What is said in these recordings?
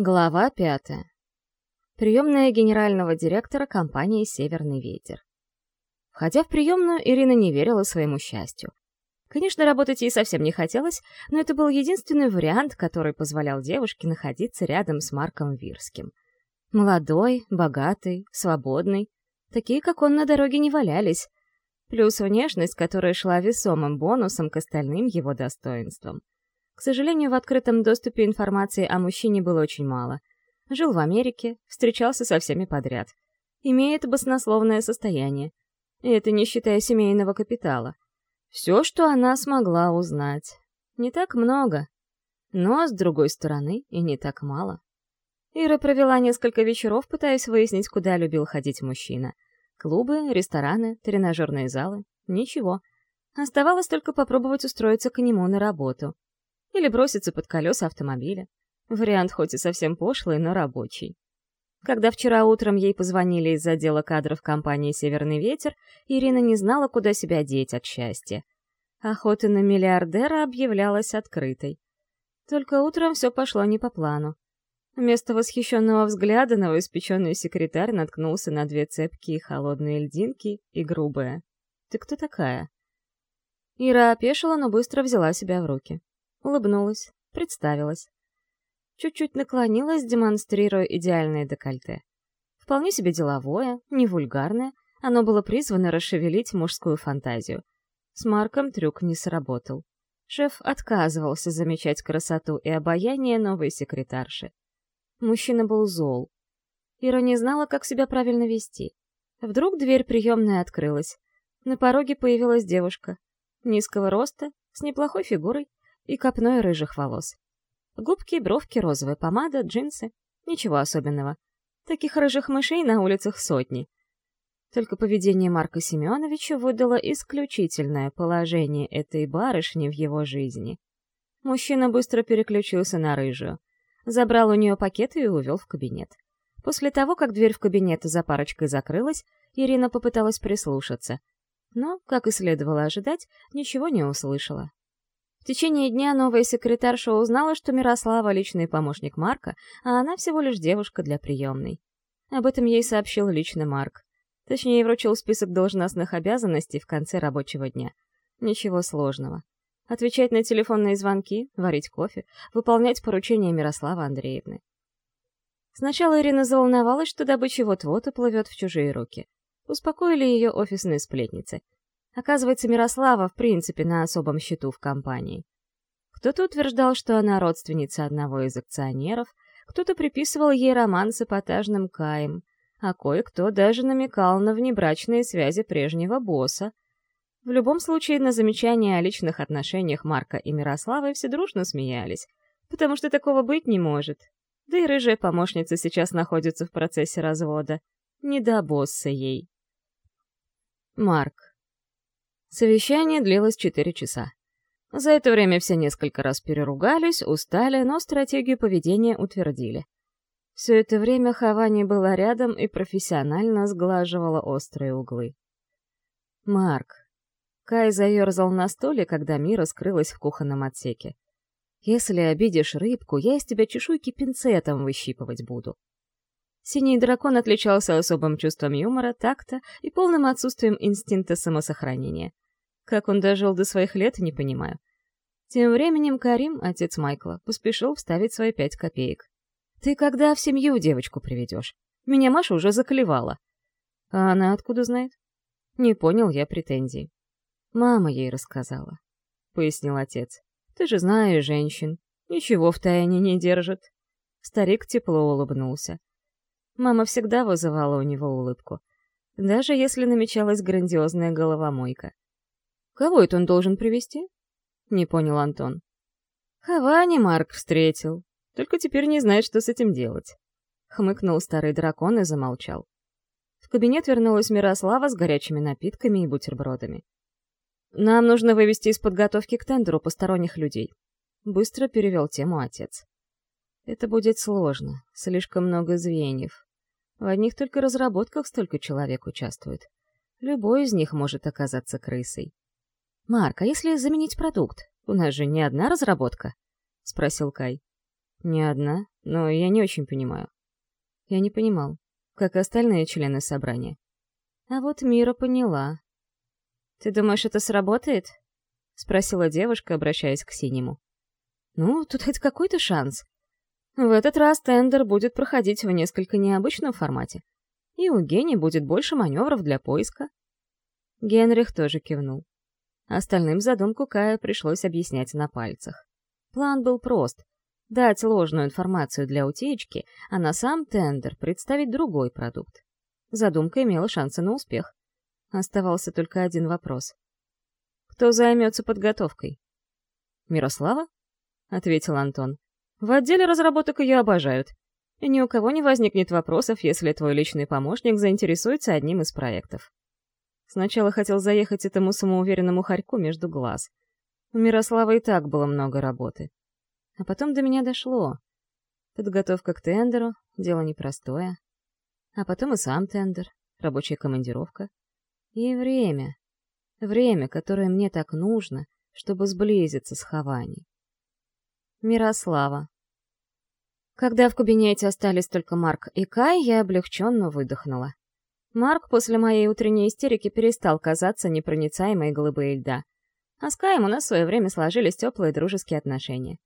Глава пятая. Приемная генерального директора компании «Северный ветер». Входя в приемную, Ирина не верила своему счастью. Конечно, работать ей совсем не хотелось, но это был единственный вариант, который позволял девушке находиться рядом с Марком Вирским. Молодой, богатый, свободный. Такие, как он, на дороге не валялись. Плюс внешность, которая шла весомым бонусом к остальным его достоинствам. К сожалению, в открытом доступе информации о мужчине было очень мало. Жил в Америке, встречался со всеми подряд. Имеет баснословное состояние. И это не считая семейного капитала. Все, что она смогла узнать. Не так много. Но, с другой стороны, и не так мало. Ира провела несколько вечеров, пытаясь выяснить, куда любил ходить мужчина. Клубы, рестораны, тренажерные залы. Ничего. Оставалось только попробовать устроиться к нему на работу или броситься под колеса автомобиля. Вариант хоть и совсем пошлый, но рабочий. Когда вчера утром ей позвонили из отдела кадров компании «Северный ветер», Ирина не знала, куда себя деть от счастья. Охота на миллиардера объявлялась открытой. Только утром все пошло не по плану. Вместо восхищенного взгляда новоиспеченный секретарь наткнулся на две цепкие холодные льдинки и грубое. «Ты кто такая?» Ира опешила, но быстро взяла себя в руки улыбнулась, представилась. Чуть-чуть наклонилась, демонстрируя идеальное декольте. Вполне себе деловое, не вульгарное, оно было призвано расшевелить мужскую фантазию. С Марком трюк не сработал. Шеф отказывался замечать красоту и обаяние новой секретарши. Мужчина был зол. Ира не знала, как себя правильно вести. Вдруг дверь приемная открылась. На пороге появилась девушка. Низкого роста, с неплохой фигурой, и копной рыжих волос. Губки, бровки розовые, помада, джинсы. Ничего особенного. Таких рыжих мышей на улицах сотни. Только поведение Марка Семеновича выдало исключительное положение этой барышни в его жизни. Мужчина быстро переключился на рыжую. Забрал у нее пакет и увел в кабинет. После того, как дверь в кабинет за парочкой закрылась, Ирина попыталась прислушаться. Но, как и следовало ожидать, ничего не услышала. В течение дня новая секретарша узнала, что Мирослава — личный помощник Марка, а она всего лишь девушка для приемной. Об этом ей сообщил лично Марк. Точнее, вручил список должностных обязанностей в конце рабочего дня. Ничего сложного. Отвечать на телефонные звонки, варить кофе, выполнять поручения Мирославы Андреевны. Сначала Ирина заволновалась, что добыча вот-вот уплывет в чужие руки. Успокоили ее офисные сплетницы — Оказывается, Мирослава в принципе на особом счету в компании. Кто-то утверждал, что она родственница одного из акционеров, кто-то приписывал ей роман с эпатажным Каем, а кое-кто даже намекал на внебрачные связи прежнего босса. В любом случае, на замечания о личных отношениях Марка и Мирославы все дружно смеялись, потому что такого быть не может. Да и рыжая помощница сейчас находится в процессе развода. Не до босса ей. Марк. Совещание длилось четыре часа. За это время все несколько раз переругались, устали, но стратегию поведения утвердили. Все это время Хавани была рядом и профессионально сглаживала острые углы. «Марк». Кай заерзал на столе, когда Мира скрылась в кухонном отсеке. «Если обидишь рыбку, я из тебя чешуйки пинцетом выщипывать буду». Синий дракон отличался особым чувством юмора, такта и полным отсутствием инстинкта самосохранения. Как он дожил до своих лет, не понимаю. Тем временем Карим, отец Майкла, поспешил вставить свои пять копеек. «Ты когда в семью девочку приведешь? Меня Маша уже заклевала». «А она откуда знает?» Не понял я претензий. «Мама ей рассказала», — пояснил отец. «Ты же знаешь женщин. Ничего в тайне не держит». Старик тепло улыбнулся. Мама всегда вызывала у него улыбку, даже если намечалась грандиозная головомойка. «Кого это он должен привести? не понял Антон. «Хавани Марк встретил, только теперь не знает, что с этим делать», — хмыкнул старый дракон и замолчал. В кабинет вернулась Мирослава с горячими напитками и бутербродами. «Нам нужно вывести из подготовки к тендеру посторонних людей», — быстро перевел тему отец. «Это будет сложно, слишком много звеньев. В одних только разработках столько человек участвует. Любой из них может оказаться крысой. «Марк, а если заменить продукт? У нас же не одна разработка?» — спросил Кай. «Не одна, но я не очень понимаю». Я не понимал, как и остальные члены собрания. А вот Мира поняла. «Ты думаешь, это сработает?» — спросила девушка, обращаясь к синему. «Ну, тут хоть какой-то шанс», в этот раз тендер будет проходить в несколько необычном формате, и у Гени будет больше маневров для поиска. Генрих тоже кивнул. Остальным задумку Кая пришлось объяснять на пальцах. План был прост — дать ложную информацию для утечки, а на сам тендер представить другой продукт. Задумка имела шансы на успех. Оставался только один вопрос. «Кто займется подготовкой?» «Мирослава?» — ответил Антон. В отделе разработок ее обожают. И ни у кого не возникнет вопросов, если твой личный помощник заинтересуется одним из проектов. Сначала хотел заехать этому самоуверенному хорьку между глаз. У Мирослава и так было много работы. А потом до меня дошло. Подготовка к тендеру — дело непростое. А потом и сам тендер, рабочая командировка. И время. Время, которое мне так нужно, чтобы сблизиться с Хаваней. Мирослава. Когда в кабинете остались только Марк и Кай, я облегченно выдохнула. Марк после моей утренней истерики перестал казаться непроницаемой голубой льда. А с Каем у нас в свое время сложились теплые дружеские отношения.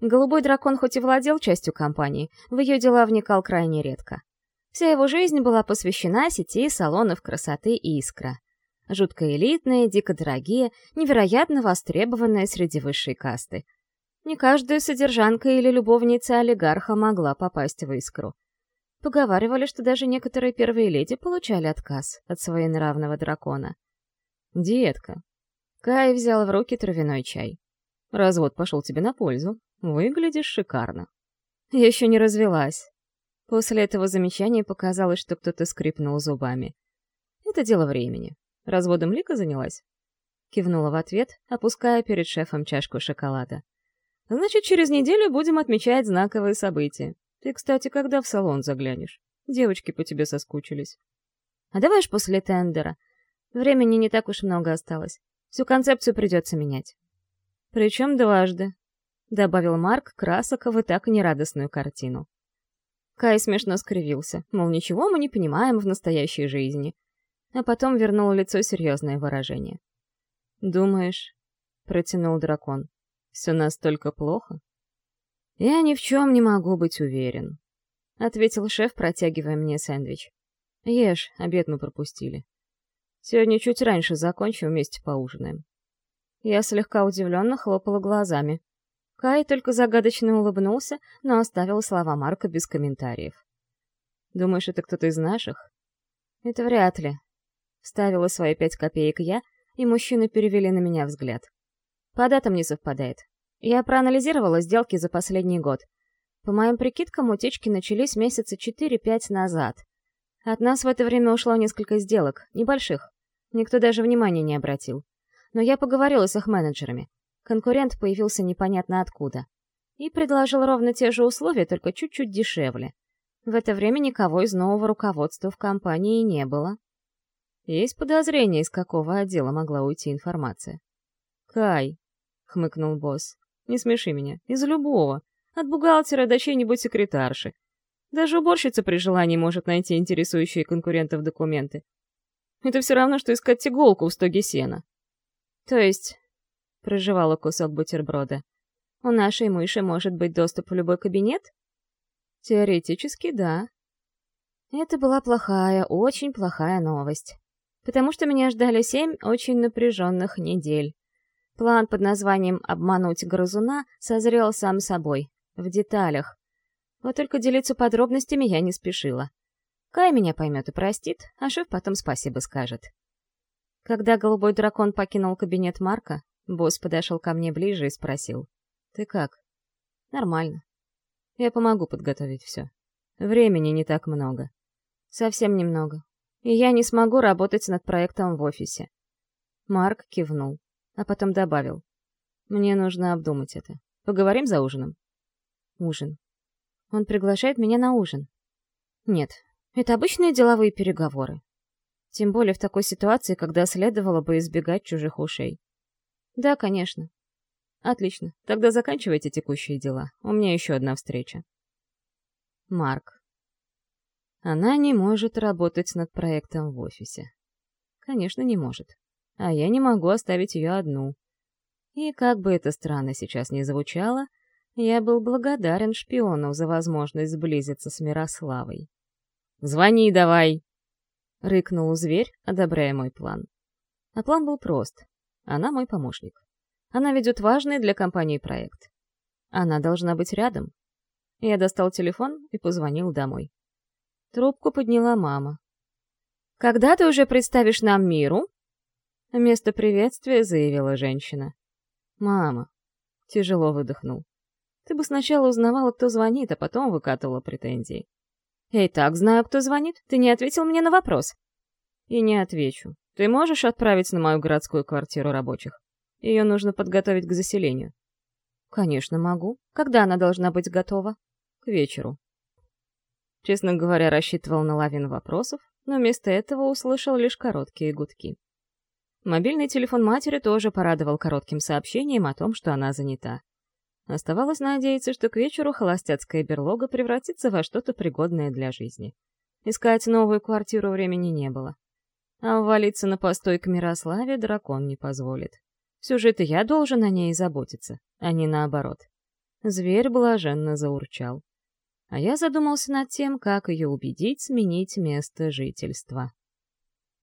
Голубой дракон хоть и владел частью компании, в ее дела вникал крайне редко. Вся его жизнь была посвящена сети салонов красоты «Искра». Жутко элитные, дико дорогие, невероятно востребованные среди высшей касты — не каждая содержанка или любовница олигарха могла попасть в искру. Поговаривали, что даже некоторые первые леди получали отказ от своенравного дракона. «Детка». Кай взял в руки травяной чай. «Развод пошел тебе на пользу. Выглядишь шикарно». «Я еще не развелась». После этого замечания показалось, что кто-то скрипнул зубами. «Это дело времени. Разводом Лика занялась?» Кивнула в ответ, опуская перед шефом чашку шоколада. Значит, через неделю будем отмечать знаковые события. Ты, кстати, когда в салон заглянешь? Девочки по тебе соскучились. А давай ж после тендера. Времени не так уж много осталось. Всю концепцию придется менять. Причем дважды, — добавил Марк красок в Красокова так нерадостную картину. Кай смешно скривился, мол, ничего мы не понимаем в настоящей жизни. А потом вернул лицо серьезное выражение. «Думаешь?» — протянул дракон. Все настолько плохо? Я ни в чем не могу быть уверен, — ответил шеф, протягивая мне сэндвич. Ешь, обед мы пропустили. Сегодня чуть раньше закончу, вместе поужинаем. Я слегка удивленно хлопала глазами. Кай только загадочно улыбнулся, но оставил слова Марка без комментариев. «Думаешь, это кто-то из наших?» «Это вряд ли», — вставила свои пять копеек я, и мужчины перевели на меня взгляд. По датам не совпадает. Я проанализировала сделки за последний год. По моим прикидкам, утечки начались месяца 4-5 назад. От нас в это время ушло несколько сделок, небольших. Никто даже внимания не обратил. Но я поговорила с их менеджерами. Конкурент появился непонятно откуда. И предложил ровно те же условия, только чуть-чуть дешевле. В это время никого из нового руководства в компании не было. Есть подозрение, из какого отдела могла уйти информация. «Кай, — хмыкнул босс. «Не смеши меня. Из любого. От бухгалтера до чьей-нибудь секретарши. Даже уборщица при желании может найти интересующие конкурентов документы. Это все равно, что искать иголку в стоге сена». «То есть...» — прожевала кусок бутерброда. «У нашей мыши может быть доступ в любой кабинет?» «Теоретически, да». Это была плохая, очень плохая новость. Потому что меня ждали семь очень напряженных недель. План под названием «Обмануть грызуна» созрел сам собой, в деталях. Вот только делиться подробностями я не спешила. Кай меня поймет и простит, а Шеф потом спасибо скажет. Когда голубой дракон покинул кабинет Марка, босс подошел ко мне ближе и спросил. «Ты как?» «Нормально. Я помогу подготовить все. Времени не так много. Совсем немного. И я не смогу работать над проектом в офисе». Марк кивнул а потом добавил. «Мне нужно обдумать это. Поговорим за ужином?» «Ужин. Он приглашает меня на ужин?» «Нет, это обычные деловые переговоры. Тем более в такой ситуации, когда следовало бы избегать чужих ушей». «Да, конечно». «Отлично. Тогда заканчивайте текущие дела. У меня еще одна встреча». Марк. Она не может работать над проектом в офисе. Конечно, не может а я не могу оставить ее одну. И как бы это странно сейчас ни звучало, я был благодарен шпиону за возможность сблизиться с Мирославой. «Звони давай!» — рыкнул зверь, одобряя мой план. А план был прост. Она мой помощник. Она ведет важный для компании проект. Она должна быть рядом. Я достал телефон и позвонил домой. Трубку подняла мама. «Когда ты уже представишь нам миру?» Вместо приветствия заявила женщина. «Мама». Тяжело выдохнул. «Ты бы сначала узнавала, кто звонит, а потом выкатывала претензии». «Я и так знаю, кто звонит. Ты не ответил мне на вопрос». «И не отвечу. Ты можешь отправить на мою городскую квартиру рабочих? Ее нужно подготовить к заселению». «Конечно могу. Когда она должна быть готова?» «К вечеру». Честно говоря, рассчитывал на лавин вопросов, но вместо этого услышал лишь короткие гудки. Мобильный телефон матери тоже порадовал коротким сообщением о том, что она занята. Оставалось надеяться, что к вечеру холостяцкая берлога превратится во что-то пригодное для жизни. Искать новую квартиру времени не было. А ввалиться на постой к Мирославе дракон не позволит. Все же это я должен о ней заботиться, а не наоборот. Зверь блаженно заурчал. А я задумался над тем, как ее убедить сменить место жительства.